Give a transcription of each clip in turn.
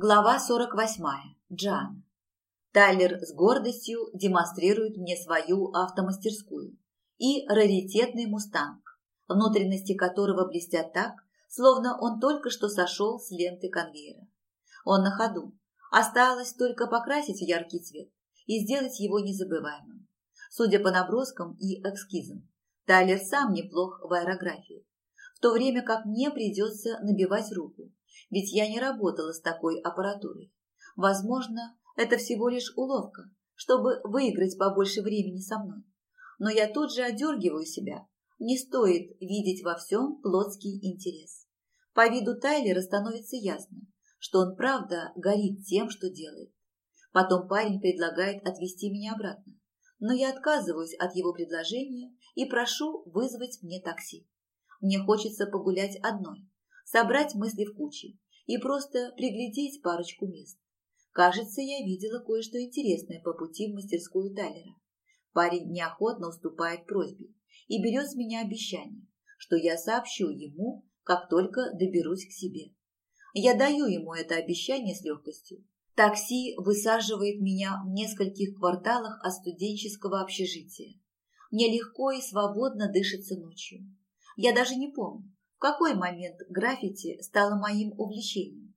Глава 48. Джан. Тайлер с гордостью демонстрирует мне свою автомастерскую и раритетный мустанг, внутренности которого блестят так, словно он только что сошел с ленты конвейера. Он на ходу. Осталось только покрасить в яркий цвет и сделать его незабываемым. Судя по наброскам и эскизам, Тайлер сам неплох в аэрографии, в то время как мне придется набивать руку ведь я не работала с такой аппаратурой. Возможно, это всего лишь уловка, чтобы выиграть побольше времени со мной. Но я тут же одергиваю себя. Не стоит видеть во всем плотский интерес. По виду Тайлера становится ясно, что он правда горит тем, что делает. Потом парень предлагает отвезти меня обратно. Но я отказываюсь от его предложения и прошу вызвать мне такси. Мне хочется погулять одной, собрать мысли в кучи и просто приглядеть парочку мест. Кажется, я видела кое-что интересное по пути в мастерскую Тайлера. Парень неохотно уступает просьбе и берет с меня обещание, что я сообщу ему, как только доберусь к себе. Я даю ему это обещание с легкостью. Такси высаживает меня в нескольких кварталах от студенческого общежития. Мне легко и свободно дышится ночью. Я даже не помню, в какой момент граффити стало моим увлечением?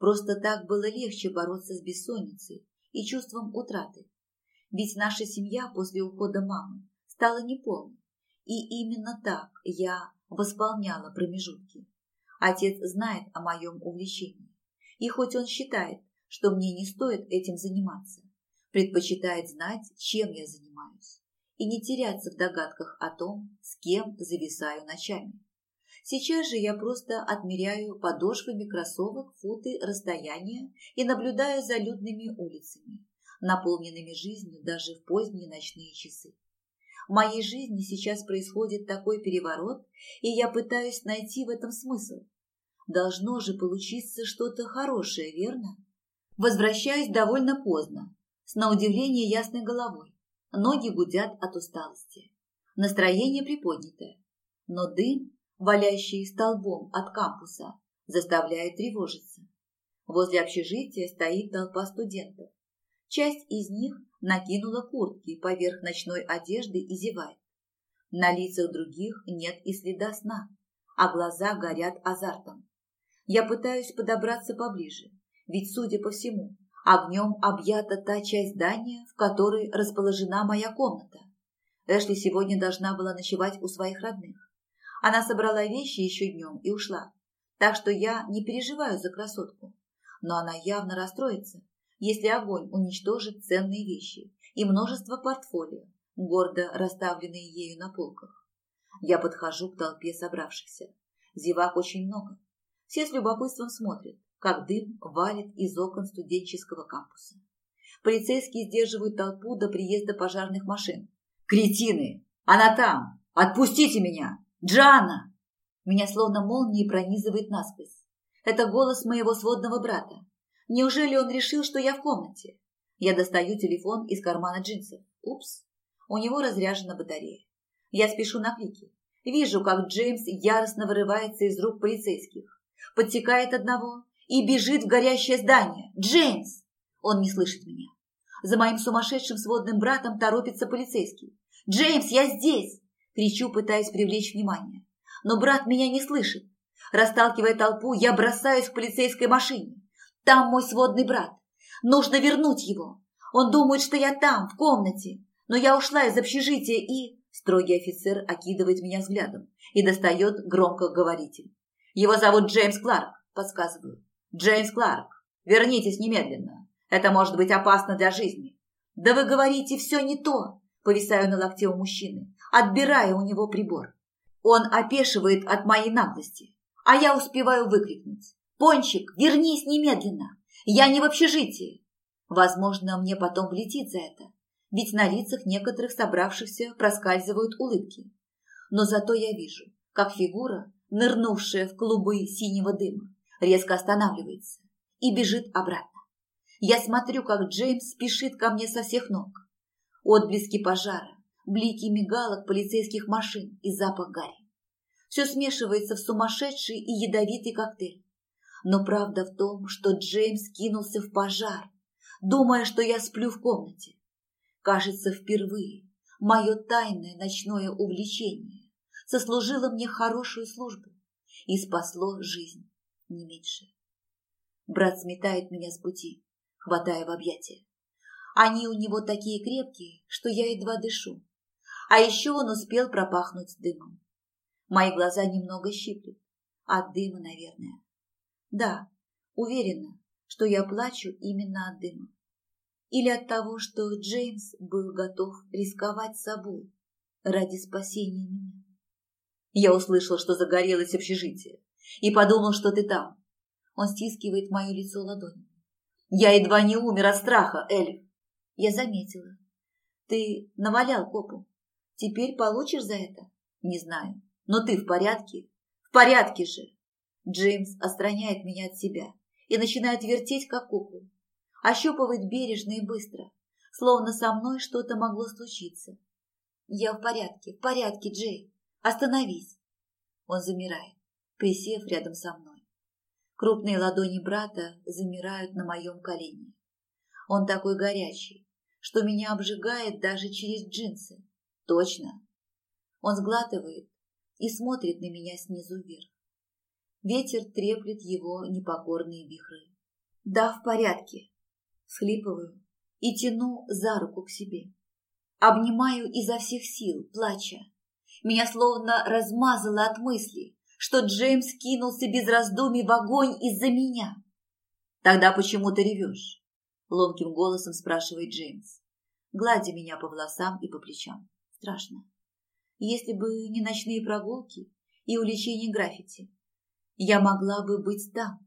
Просто так было легче бороться с бессонницей и чувством утраты. Ведь наша семья после ухода мамы стала неполной. И именно так я восполняла промежутки. Отец знает о моем увлечении. И хоть он считает, что мне не стоит этим заниматься, предпочитает знать, чем я занимаюсь, и не теряться в догадках о том, с кем зависаю ночами. Сейчас же я просто отмеряю подошвами кроссовок футы расстояния и наблюдаю за людными улицами, наполненными жизнью даже в поздние ночные часы. В моей жизни сейчас происходит такой переворот, и я пытаюсь найти в этом смысл. Должно же получиться что-то хорошее, верно? Возвращаюсь довольно поздно, с на удивление ясной головой. Ноги гудят от усталости. Настроение приподнятое. Но дым валящие столбом от кампуса, заставляет тревожиться. Возле общежития стоит толпа студентов. Часть из них накинула куртки поверх ночной одежды и зевает. На лицах других нет и следа сна, а глаза горят азартом. Я пытаюсь подобраться поближе, ведь, судя по всему, огнем объята та часть здания, в которой расположена моя комната. Эшли сегодня должна была ночевать у своих родных. Она собрала вещи еще днем и ушла. Так что я не переживаю за красотку. Но она явно расстроится, если огонь уничтожит ценные вещи и множество портфолио, гордо расставленные ею на полках. Я подхожу к толпе собравшихся. Зевак очень много. Все с любопытством смотрят, как дым валит из окон студенческого кампуса. Полицейские сдерживают толпу до приезда пожарных машин. «Кретины! Она там! Отпустите меня!» «Джана!» Меня словно молнией пронизывает насквозь. Это голос моего сводного брата. Неужели он решил, что я в комнате? Я достаю телефон из кармана джинсов. Упс. У него разряжена батарея. Я спешу на крики. Вижу, как Джеймс яростно вырывается из рук полицейских. Подтекает одного и бежит в горящее здание. «Джеймс!» Он не слышит меня. За моим сумасшедшим сводным братом торопится полицейский. «Джеймс, я здесь!» кричу, пытаясь привлечь внимание. Но брат меня не слышит. Расталкивая толпу, я бросаюсь к полицейской машине. Там мой сводный брат. Нужно вернуть его. Он думает, что я там, в комнате. Но я ушла из общежития и... Строгий офицер окидывает меня взглядом и достает громкоговоритель. Его зовут Джеймс Кларк, подсказываю. Джеймс Кларк, вернитесь немедленно. Это может быть опасно для жизни. Да вы говорите все не то, повисаю на локте у мужчины отбирая у него прибор. Он опешивает от моей наглости, а я успеваю выкрикнуть. «Пончик, вернись немедленно! Я не в общежитии!» Возможно, мне потом влетит за это, ведь на лицах некоторых собравшихся проскальзывают улыбки. Но зато я вижу, как фигура, нырнувшая в клубы синего дыма, резко останавливается и бежит обратно. Я смотрю, как Джеймс спешит ко мне со всех ног. Отблески пожара блики мигалок полицейских машин и запах гари. Все смешивается в сумасшедший и ядовитый коктейль. Но правда в том, что Джеймс кинулся в пожар, думая, что я сплю в комнате. Кажется, впервые мое тайное ночное увлечение сослужило мне хорошую службу и спасло жизнь, не меньше. Брат сметает меня с пути, хватая в объятия. Они у него такие крепкие, что я едва дышу. А еще он успел пропахнуть дымом. Мои глаза немного щиплют, От дыма, наверное. Да, уверена, что я плачу именно от дыма. Или от того, что Джеймс был готов рисковать собой ради спасения меня. Я услышал, что загорелось общежитие, и подумал, что ты там. Он стискивает мое лицо ладонью. Я едва не умер от страха, Эль. Я заметила. Ты навалял копу. Теперь получишь за это? Не знаю. Но ты в порядке? В порядке же. Джеймс отстраняет меня от себя и начинает вертеть, как куклу. Ощупывает бережно и быстро, словно со мной что-то могло случиться. Я в порядке, в порядке, Джей. Остановись. Он замирает, присев рядом со мной. Крупные ладони брата замирают на моем колене. Он такой горячий, что меня обжигает даже через джинсы. Точно. Он сглатывает и смотрит на меня снизу вверх. Ветер треплет его непокорные вихры. Да, в порядке. Схлипываю и тяну за руку к себе. Обнимаю изо всех сил, плача. Меня словно размазало от мысли, что Джеймс кинулся без раздумий в огонь из-за меня. «Тогда почему ты ревешь?» – ломким голосом спрашивает Джеймс, гладя меня по волосам и по плечам страшно. Если бы не ночные прогулки и увлечение граффити, я могла бы быть там.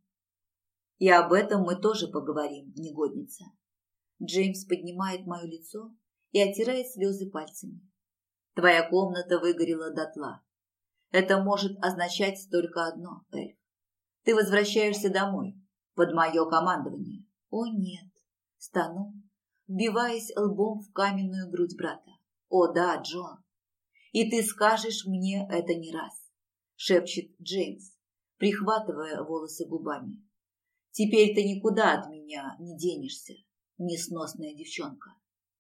И об этом мы тоже поговорим, негодница. Джеймс поднимает мое лицо и оттирает слезы пальцами. Твоя комната выгорела дотла. Это может означать только одно, Эльф. Ты возвращаешься домой, под мое командование. О нет, стану, вбиваясь лбом в каменную грудь брата. «О да, Джон, и ты скажешь мне это не раз», – шепчет Джеймс, прихватывая волосы губами. «Теперь ты никуда от меня не денешься, несносная девчонка».